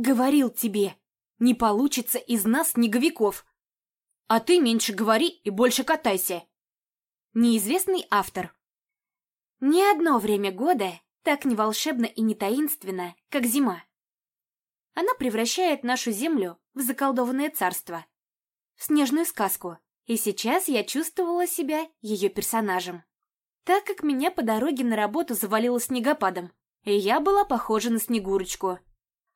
Говорил тебе, не получится из нас снеговиков. А ты меньше говори и больше катайся. Неизвестный автор. Ни одно время года так не волшебно и не таинственно, как зима. Она превращает нашу землю в заколдованное царство, в снежную сказку, и сейчас я чувствовала себя ее персонажем. Так как меня по дороге на работу завалило снегопадом, и я была похожа на Снегурочку.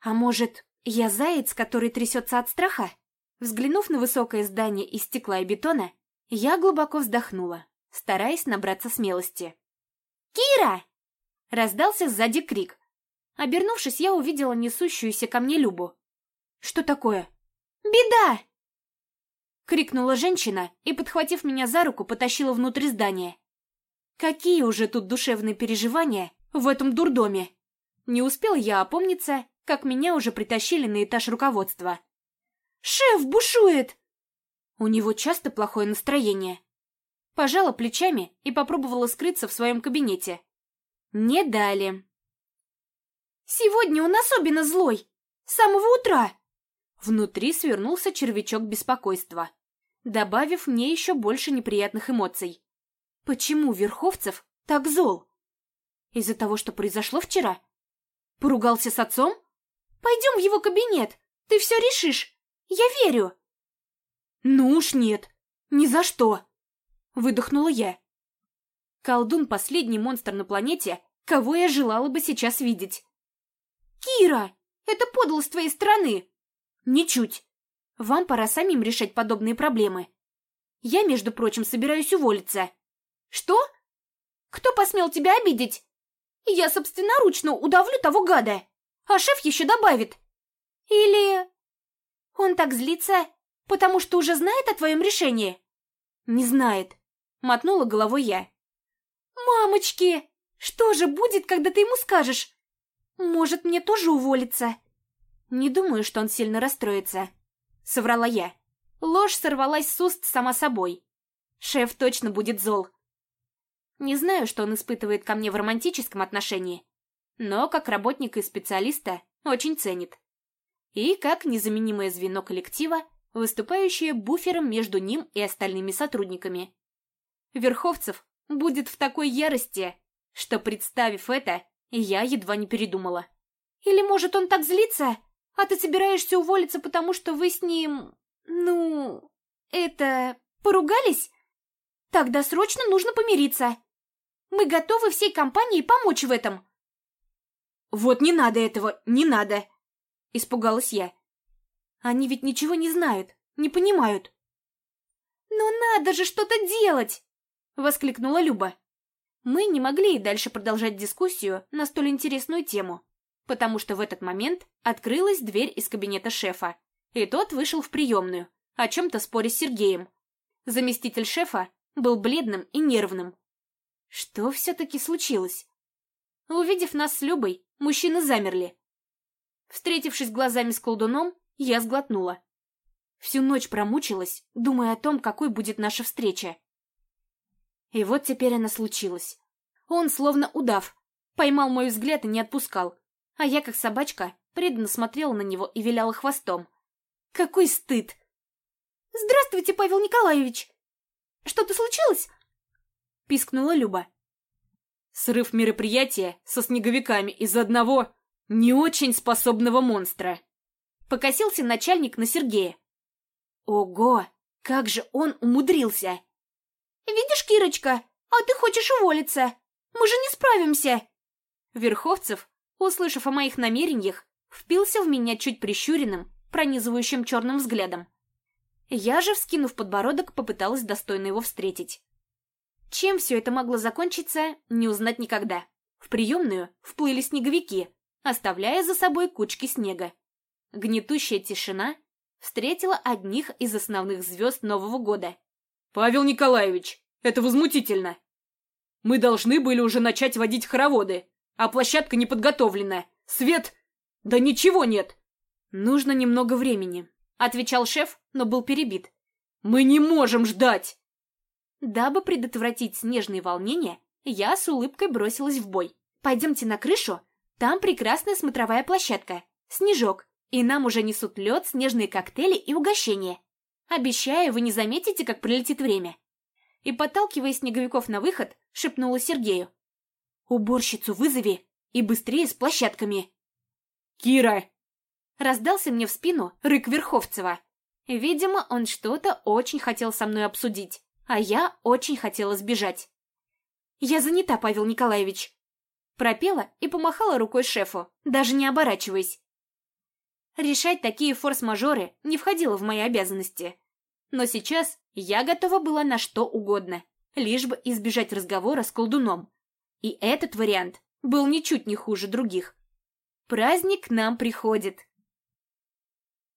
А может, я заяц, который трясется от страха? Взглянув на высокое здание из стекла и бетона, я глубоко вздохнула, стараясь набраться смелости. «Кира!» — раздался сзади крик. Обернувшись, я увидела несущуюся ко мне Любу. «Что такое?» «Беда!» — крикнула женщина и, подхватив меня за руку, потащила внутрь здания. Какие уже тут душевные переживания в этом дурдоме? Не успел я опомниться, как меня уже притащили на этаж руководства. «Шеф бушует!» У него часто плохое настроение. Пожала плечами и попробовала скрыться в своем кабинете. Не дали. «Сегодня он особенно злой! С самого утра!» Внутри свернулся червячок беспокойства, добавив мне еще больше неприятных эмоций. Почему Верховцев так зол? Из-за того, что произошло вчера? Поругался с отцом? Пойдем в его кабинет, ты все решишь. Я верю. Ну уж нет, ни за что. Выдохнула я. Колдун — последний монстр на планете, кого я желала бы сейчас видеть. Кира, это подло с твоей стороны. Ничуть. Вам пора самим решать подобные проблемы. Я, между прочим, собираюсь уволиться. Что? Кто посмел тебя обидеть? Я собственноручно удавлю того гада, а шеф еще добавит. Или... Он так злится, потому что уже знает о твоем решении? Не знает, мотнула головой я. Мамочки, что же будет, когда ты ему скажешь? Может, мне тоже уволиться? Не думаю, что он сильно расстроится. Соврала я. Ложь сорвалась с уст сама собой. Шеф точно будет зол. Не знаю, что он испытывает ко мне в романтическом отношении, но как работника и специалиста очень ценит. И как незаменимое звено коллектива, выступающее буфером между ним и остальными сотрудниками. Верховцев будет в такой ярости, что, представив это, я едва не передумала. Или, может, он так злится, а ты собираешься уволиться, потому что вы с ним... Ну... это... поругались? Тогда срочно нужно помириться. Мы готовы всей компанией помочь в этом. Вот не надо этого, не надо. Испугалась я. Они ведь ничего не знают, не понимают. Но надо же что-то делать! Воскликнула Люба. Мы не могли и дальше продолжать дискуссию на столь интересную тему, потому что в этот момент открылась дверь из кабинета шефа, и тот вышел в приемную, о чем-то споря с Сергеем. Заместитель шефа был бледным и нервным, что все-таки случилось? Увидев нас с Любой, мужчины замерли. Встретившись глазами с колдуном, я сглотнула. Всю ночь промучилась, думая о том, какой будет наша встреча. И вот теперь она случилась. Он, словно удав, поймал мой взгляд и не отпускал, а я, как собачка, преданно смотрела на него и виляла хвостом. Какой стыд! «Здравствуйте, Павел Николаевич! Что-то случилось?» пискнула Люба. Срыв мероприятия со снеговиками из-за одного не очень способного монстра. Покосился начальник на Сергея. Ого, как же он умудрился! Видишь, Кирочка, а ты хочешь уволиться. Мы же не справимся. Верховцев, услышав о моих намерениях, впился в меня чуть прищуренным, пронизывающим черным взглядом. Я же, вскинув подбородок, попыталась достойно его встретить. Чем все это могло закончиться, не узнать никогда. В приемную вплыли снеговики, оставляя за собой кучки снега. Гнетущая тишина встретила одних из основных звезд Нового года. «Павел Николаевич, это возмутительно! Мы должны были уже начать водить хороводы, а площадка не подготовлена. Свет... Да ничего нет!» «Нужно немного времени», — отвечал шеф, но был перебит. «Мы не можем ждать!» Дабы предотвратить снежные волнения, я с улыбкой бросилась в бой. «Пойдемте на крышу, там прекрасная смотровая площадка, снежок, и нам уже несут лед, снежные коктейли и угощения. Обещаю, вы не заметите, как пролетит время. И, подталкивая снеговиков на выход, шепнула Сергею. «Уборщицу вызови и быстрее с площадками!» «Кира!» Раздался мне в спину рык Верховцева. Видимо, он что-то очень хотел со мной обсудить, а я очень хотела сбежать. «Я занята, Павел Николаевич!» Пропела и помахала рукой шефу, даже не оборачиваясь. Решать такие форс-мажоры не входило в мои обязанности. Но сейчас я готова была на что угодно, лишь бы избежать разговора с колдуном. И этот вариант был ничуть не хуже других. Праздник нам приходит.